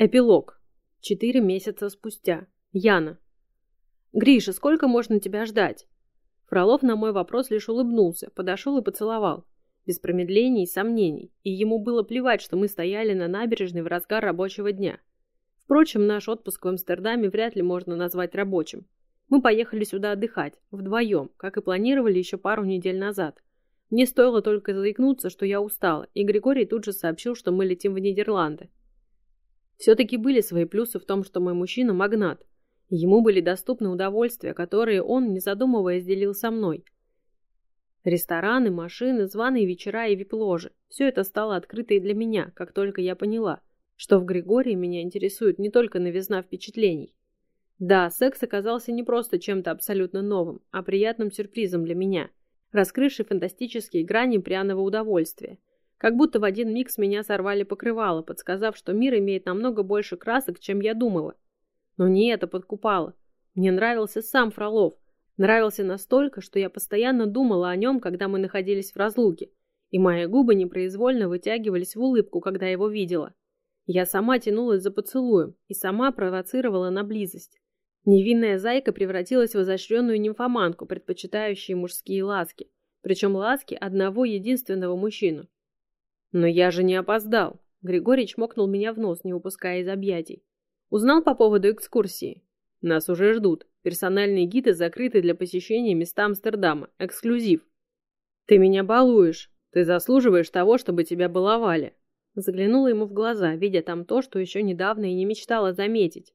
Эпилог. Четыре месяца спустя. Яна. «Гриша, сколько можно тебя ждать?» Фролов на мой вопрос лишь улыбнулся, подошел и поцеловал. Без промедлений и сомнений. И ему было плевать, что мы стояли на набережной в разгар рабочего дня. Впрочем, наш отпуск в Амстердаме вряд ли можно назвать рабочим. Мы поехали сюда отдыхать, вдвоем, как и планировали еще пару недель назад. Мне стоило только заикнуться, что я устала, и Григорий тут же сообщил, что мы летим в Нидерланды. Все-таки были свои плюсы в том, что мой мужчина – магнат. Ему были доступны удовольствия, которые он, не задумываясь, делил со мной. Рестораны, машины, званые вечера и вип-ложи – все это стало открыто и для меня, как только я поняла, что в Григории меня интересует не только новизна впечатлений. Да, секс оказался не просто чем-то абсолютно новым, а приятным сюрпризом для меня, раскрывший фантастические грани пряного удовольствия – как будто в один миг с меня сорвали покрывало, подсказав, что мир имеет намного больше красок, чем я думала. Но не это подкупало. Мне нравился сам Фролов. Нравился настолько, что я постоянно думала о нем, когда мы находились в разлуке, и мои губы непроизвольно вытягивались в улыбку, когда его видела. Я сама тянулась за поцелуем и сама провоцировала на близость. Невинная зайка превратилась в изощренную нимфоманку, предпочитающую мужские ласки, причем ласки одного единственного мужчину. Но я же не опоздал. Григорий чмокнул меня в нос, не упуская из объятий. Узнал по поводу экскурсии? Нас уже ждут. Персональные гиды закрыты для посещения места Амстердама. Эксклюзив. Ты меня балуешь. Ты заслуживаешь того, чтобы тебя баловали. Заглянула ему в глаза, видя там то, что еще недавно и не мечтала заметить.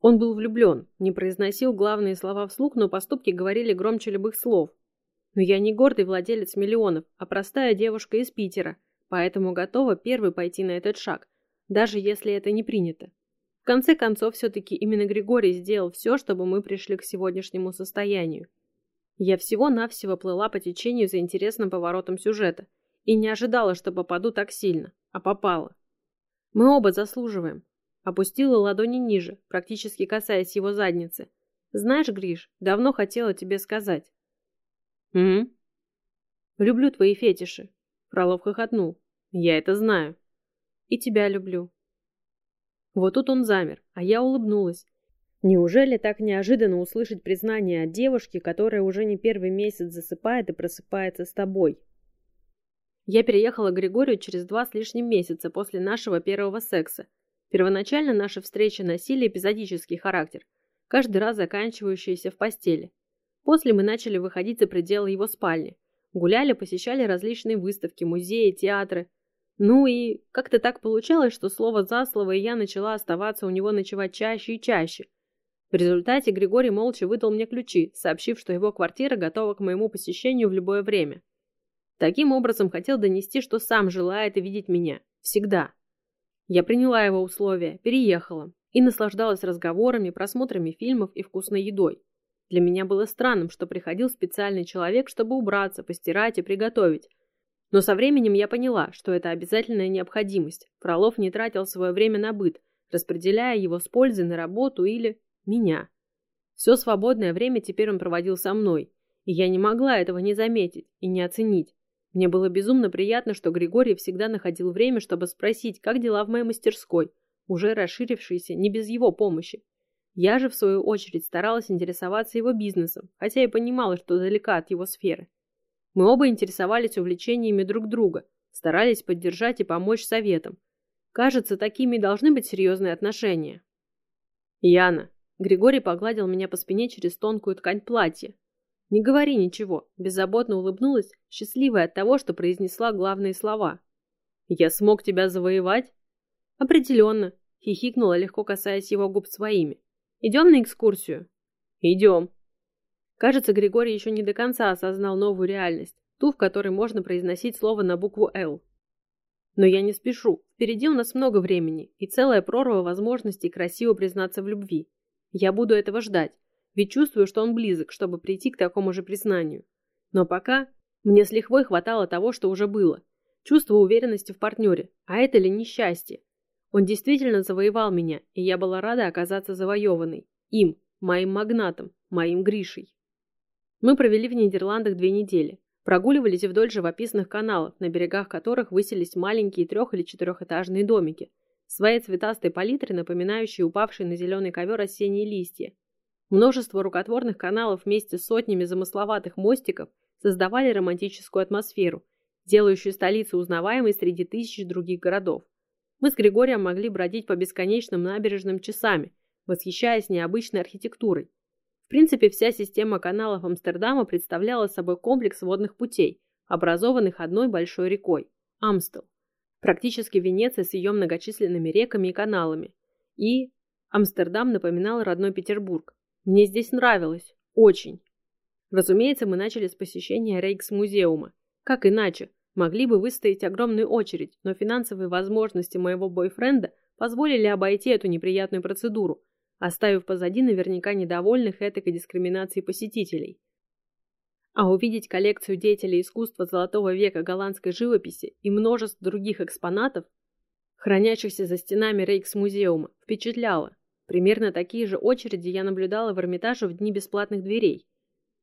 Он был влюблен, не произносил главные слова вслух, но поступки говорили громче любых слов. Но я не гордый владелец миллионов, а простая девушка из Питера, поэтому готова первой пойти на этот шаг, даже если это не принято. В конце концов, все-таки именно Григорий сделал все, чтобы мы пришли к сегодняшнему состоянию. Я всего-навсего плыла по течению за интересным поворотом сюжета и не ожидала, что попаду так сильно, а попала. Мы оба заслуживаем. Опустила ладони ниже, практически касаясь его задницы. Знаешь, Гриш, давно хотела тебе сказать. Угу. Люблю твои фетиши. Фролов хохотнул. Я это знаю. И тебя люблю. Вот тут он замер, а я улыбнулась. Неужели так неожиданно услышать признание от девушки, которая уже не первый месяц засыпает и просыпается с тобой? Я переехала к Григорию через два с лишним месяца после нашего первого секса. Первоначально наши встречи носили эпизодический характер, каждый раз заканчивающийся в постели. После мы начали выходить за пределы его спальни. Гуляли, посещали различные выставки, музеи, театры. Ну и как-то так получалось, что слово за слово, и я начала оставаться у него ночевать чаще и чаще. В результате Григорий молча выдал мне ключи, сообщив, что его квартира готова к моему посещению в любое время. Таким образом хотел донести, что сам желает видеть меня. Всегда. Я приняла его условия, переехала и наслаждалась разговорами, просмотрами фильмов и вкусной едой. Для меня было странным, что приходил специальный человек, чтобы убраться, постирать и приготовить. Но со временем я поняла, что это обязательная необходимость. Фролов не тратил свое время на быт, распределяя его с пользой на работу или меня. Все свободное время теперь он проводил со мной, и я не могла этого не заметить и не оценить. Мне было безумно приятно, что Григорий всегда находил время, чтобы спросить, как дела в моей мастерской, уже расширившейся не без его помощи. Я же, в свою очередь, старалась интересоваться его бизнесом, хотя и понимала, что далека от его сферы. Мы оба интересовались увлечениями друг друга, старались поддержать и помочь советам. Кажется, такими должны быть серьезные отношения. Яна. Григорий погладил меня по спине через тонкую ткань платья. Не говори ничего, беззаботно улыбнулась, счастливая от того, что произнесла главные слова. Я смог тебя завоевать? Определенно, хихикнула, легко касаясь его губ своими. Идем на экскурсию? Идем. Кажется, Григорий еще не до конца осознал новую реальность, ту, в которой можно произносить слово на букву «Л». Но я не спешу. Впереди у нас много времени и целая прорва возможностей красиво признаться в любви. Я буду этого ждать, ведь чувствую, что он близок, чтобы прийти к такому же признанию. Но пока мне с лихвой хватало того, что уже было. Чувство уверенности в партнере. А это ли несчастье? Он действительно завоевал меня, и я была рада оказаться завоеванной. Им, моим магнатом, моим Гришей. Мы провели в Нидерландах две недели. Прогуливались вдоль живописных каналов, на берегах которых высились маленькие трех- или четырехэтажные домики. своей цветастой палитре, напоминающей упавшие на зеленый ковер осенние листья. Множество рукотворных каналов вместе с сотнями замысловатых мостиков создавали романтическую атмосферу, делающую столицу узнаваемой среди тысяч других городов. Мы с Григорием могли бродить по бесконечным набережным часами, восхищаясь необычной архитектурой. В принципе, вся система каналов Амстердама представляла собой комплекс водных путей, образованных одной большой рекой – Амстел. Практически Венеция с ее многочисленными реками и каналами. И Амстердам напоминал родной Петербург. Мне здесь нравилось. Очень. Разумеется, мы начали с посещения Рейкс-музеума. Как иначе? Могли бы выстоять огромную очередь, но финансовые возможности моего бойфренда позволили обойти эту неприятную процедуру, оставив позади наверняка недовольных этакой дискриминацией посетителей. А увидеть коллекцию деятелей искусства Золотого века голландской живописи и множество других экспонатов, хранящихся за стенами Рейкс-музеума, впечатляло. Примерно такие же очереди я наблюдала в Эрмитаже в дни бесплатных дверей.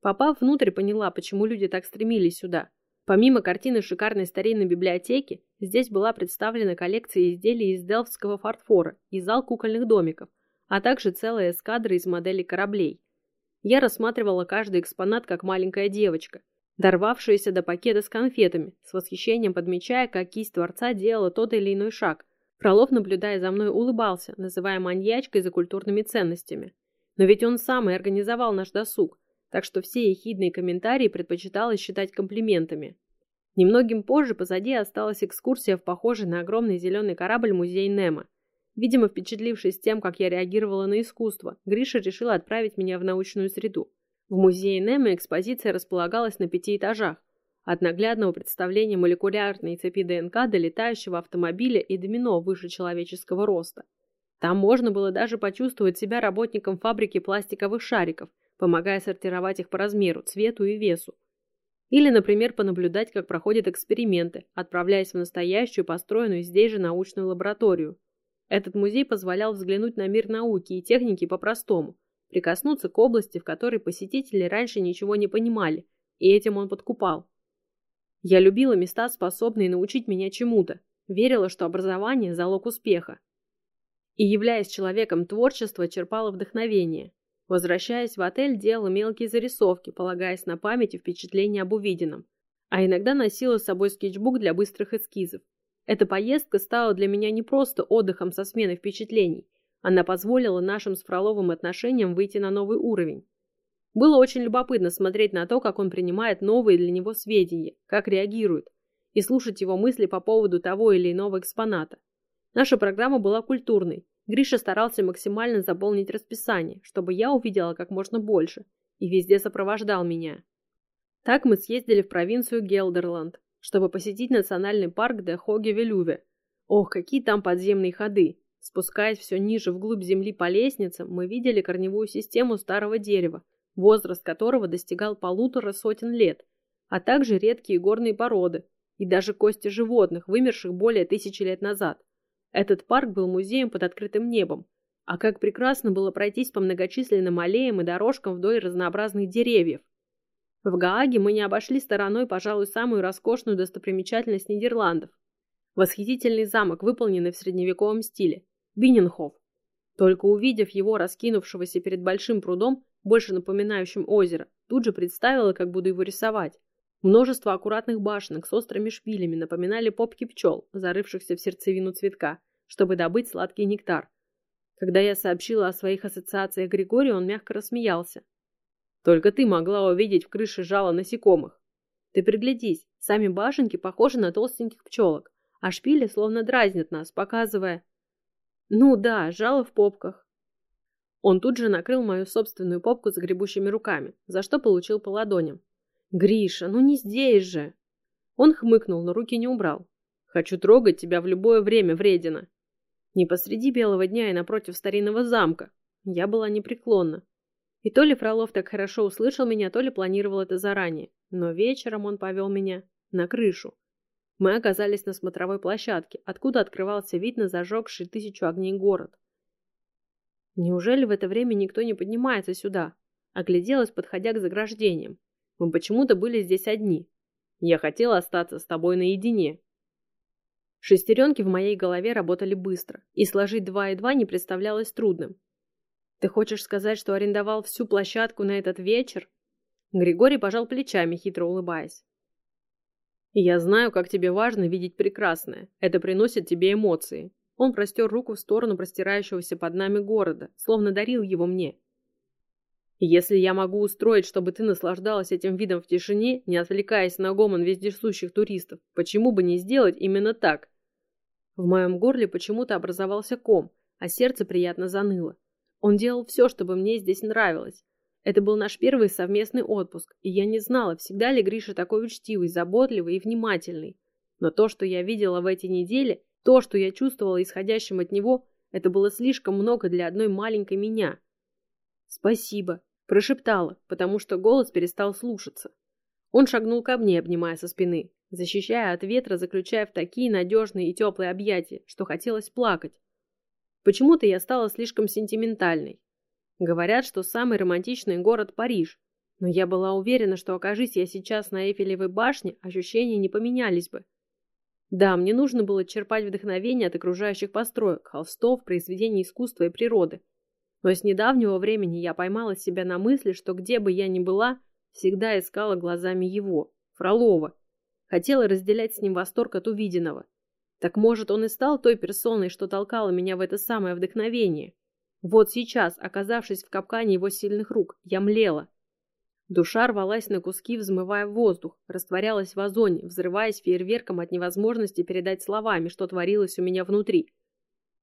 Попав внутрь, поняла, почему люди так стремились сюда. Помимо картины шикарной старинной библиотеки, здесь была представлена коллекция изделий из делфтского фарфора и зал кукольных домиков, а также целая эскадра из моделей кораблей. Я рассматривала каждый экспонат как маленькая девочка, дорвавшаяся до пакета с конфетами, с восхищением подмечая, как кисть творца делала тот или иной шаг. Фролов, наблюдая за мной, улыбался, называя маньячкой за культурными ценностями. Но ведь он сам и организовал наш досуг, так что все ехидные комментарии предпочиталось считать комплиментами. Немногим позже позади осталась экскурсия в похожий на огромный зеленый корабль музей Немо. Видимо, впечатлившись тем, как я реагировала на искусство, Гриша решил отправить меня в научную среду. В музее Немо экспозиция располагалась на пяти этажах, от наглядного представления молекулярной цепи ДНК до летающего автомобиля и домино выше человеческого роста. Там можно было даже почувствовать себя работником фабрики пластиковых шариков, помогая сортировать их по размеру, цвету и весу. Или, например, понаблюдать, как проходят эксперименты, отправляясь в настоящую, построенную здесь же научную лабораторию. Этот музей позволял взглянуть на мир науки и техники по-простому, прикоснуться к области, в которой посетители раньше ничего не понимали, и этим он подкупал. Я любила места, способные научить меня чему-то, верила, что образование – залог успеха. И, являясь человеком творчества, черпала вдохновение. Возвращаясь в отель, делала мелкие зарисовки, полагаясь на память и впечатления об увиденном. А иногда носила с собой скетчбук для быстрых эскизов. Эта поездка стала для меня не просто отдыхом со сменой впечатлений. Она позволила нашим с Фроловым отношениям выйти на новый уровень. Было очень любопытно смотреть на то, как он принимает новые для него сведения, как реагирует, и слушать его мысли по поводу того или иного экспоната. Наша программа была культурной, Гриша старался максимально заполнить расписание, чтобы я увидела как можно больше, и везде сопровождал меня. Так мы съездили в провинцию Гелдерланд, чтобы посетить национальный парк де Хоге-Велюве. Ох, какие там подземные ходы! Спускаясь все ниже вглубь земли по лестницам, мы видели корневую систему старого дерева, возраст которого достигал полутора сотен лет, а также редкие горные породы и даже кости животных, вымерших более тысячи лет назад. Этот парк был музеем под открытым небом. А как прекрасно было пройтись по многочисленным аллеям и дорожкам вдоль разнообразных деревьев. В Гааге мы не обошли стороной, пожалуй, самую роскошную достопримечательность Нидерландов. Восхитительный замок, выполненный в средневековом стиле. Бинненхоф. Только увидев его, раскинувшегося перед большим прудом, больше напоминающим озеро, тут же представила, как буду его рисовать. Множество аккуратных башенок с острыми шпилями напоминали попки пчел, зарывшихся в сердцевину цветка, чтобы добыть сладкий нектар. Когда я сообщила о своих ассоциациях Григорию, он мягко рассмеялся. «Только ты могла увидеть в крыше жало насекомых. Ты приглядись, сами башенки похожи на толстеньких пчелок, а шпили словно дразнят нас, показывая... Ну да, жало в попках. Он тут же накрыл мою собственную попку загребущими руками, за что получил по ладоням. «Гриша, ну не здесь же!» Он хмыкнул, но руки не убрал. «Хочу трогать тебя в любое время, вредина!» Не посреди белого дня и напротив старинного замка. Я была непреклонна. И то ли Фролов так хорошо услышал меня, то ли планировал это заранее. Но вечером он повел меня на крышу. Мы оказались на смотровой площадке, откуда открывался вид на зажегший тысячу огней город. Неужели в это время никто не поднимается сюда? Огляделась, подходя к заграждениям. Мы почему-то были здесь одни. Я хотела остаться с тобой наедине. Шестеренки в моей голове работали быстро, и сложить два и два не представлялось трудным. «Ты хочешь сказать, что арендовал всю площадку на этот вечер?» Григорий пожал плечами, хитро улыбаясь. «Я знаю, как тебе важно видеть прекрасное. Это приносит тебе эмоции». Он простер руку в сторону простирающегося под нами города, словно дарил его мне. «Если я могу устроить, чтобы ты наслаждалась этим видом в тишине, не отвлекаясь на гомон вездесущих туристов, почему бы не сделать именно так?» В моем горле почему-то образовался ком, а сердце приятно заныло. Он делал все, чтобы мне здесь нравилось, это был наш первый совместный отпуск, и я не знала, всегда ли Гриша такой учтивый, заботливый и внимательный. Но то, что я видела в эти недели, то, что я чувствовала исходящим от него, это было слишком много для одной маленькой меня. «Спасибо», – прошептала, потому что голос перестал слушаться. Он шагнул ко мне, обнимая со спины, защищая от ветра, заключая в такие надежные и теплые объятия, что хотелось плакать. Почему-то я стала слишком сентиментальной. Говорят, что самый романтичный город Париж. Но я была уверена, что окажись я сейчас на Эйфелевой башне, ощущения не поменялись бы. Да, мне нужно было черпать вдохновение от окружающих построек, холстов, произведений искусства и природы. Но с недавнего времени я поймала себя на мысли, что где бы я ни была, всегда искала глазами его, Фролова. Хотела разделять с ним восторг от увиденного. Так может, он и стал той персоной, что толкала меня в это самое вдохновение? Вот сейчас, оказавшись в капкане его сильных рук, я млела. Душа рвалась на куски, взмывая в воздух, растворялась в озоне, взрываясь фейерверком от невозможности передать словами, что творилось у меня внутри.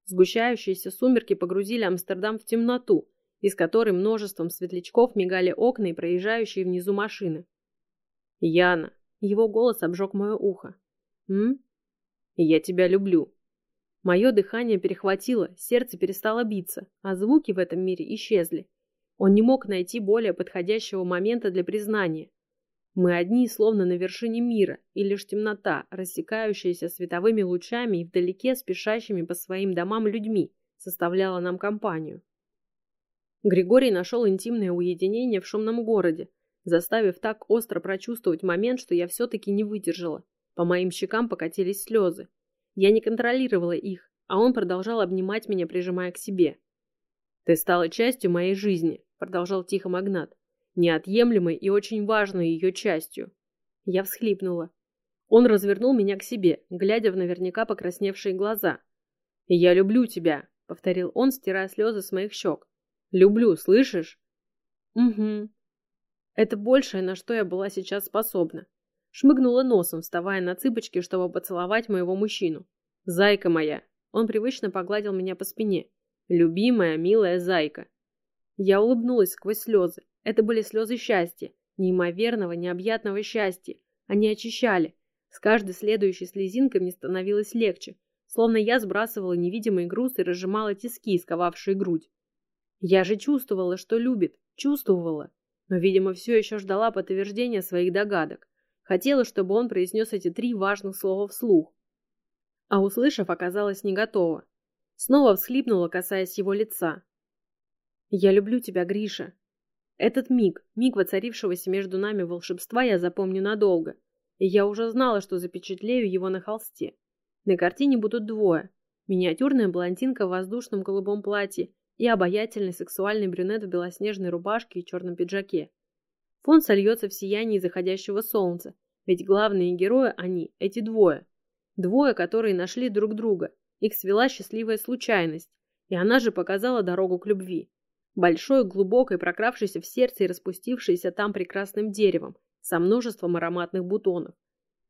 Сгущающиеся сумерки погрузили Амстердам в темноту, из которой множеством светлячков мигали окна и проезжающие внизу машины. «Яна!» Его голос обжег мое ухо. «М? Я тебя люблю!» Мое дыхание перехватило, сердце перестало биться, а звуки в этом мире исчезли. Он не мог найти более подходящего момента для признания. Мы одни, словно на вершине мира, и лишь темнота, рассекающаяся световыми лучами и вдалеке спешащими по своим домам людьми, составляла нам компанию. Григорий нашел интимное уединение в шумном городе, заставив так остро прочувствовать момент, что я все-таки не выдержала. По моим щекам покатились слезы. Я не контролировала их, а он продолжал обнимать меня, прижимая к себе. «Ты стала частью моей жизни», — продолжал тихо магнат, неотъемлемой и очень важной ее частью. Я всхлипнула. Он развернул меня к себе, глядя в наверняка покрасневшие глаза. «Я люблю тебя», — повторил он, стирая слезы с моих щек. «Люблю, слышишь?» «Угу». Это большее, на что я была сейчас способна. Шмыгнула носом, вставая на цыпочки, чтобы поцеловать моего мужчину. «Зайка моя!» Он привычно погладил меня по спине. «Любимая, милая зайка!» Я улыбнулась сквозь слезы. Это были слезы счастья. Неимоверного, необъятного счастья. Они очищали. С каждой следующей слезинкой мне становилось легче, словно я сбрасывала невидимый груз и разжимала тиски, сковавшие грудь. Я же чувствовала, что любит, чувствовала, но, видимо, все еще ждала подтверждения своих догадок. Хотела, чтобы он произнес эти три важных слова вслух. А услышав, оказалась не готова. Снова всхлипнула, касаясь его лица. «Я люблю тебя, Гриша». Этот миг, миг воцарившегося между нами волшебства я запомню надолго. И я уже знала, что запечатлею его на холсте. На картине будут двое. Миниатюрная блондинка в воздушном голубом платье и обаятельный сексуальный брюнет в белоснежной рубашке и черном пиджаке. Фон сольется в сиянии заходящего солнца, ведь главные герои они, эти двое. Двое, которые нашли друг друга. Их свела счастливая случайность, и она же показала дорогу к любви. Большой, глубокой, прокравшейся в сердце и распустившейся там прекрасным деревом, со множеством ароматных бутонов.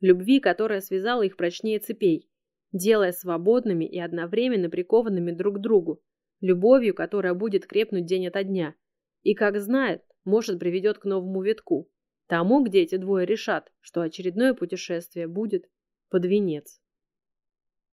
Любви, которая связала их прочнее цепей, делая свободными и одновременно прикованными друг к другу. Любовью, которая будет крепнуть день ото дня. И, как знает, может, приведет к новому витку. Тому, где эти двое решат, что очередное путешествие будет под венец.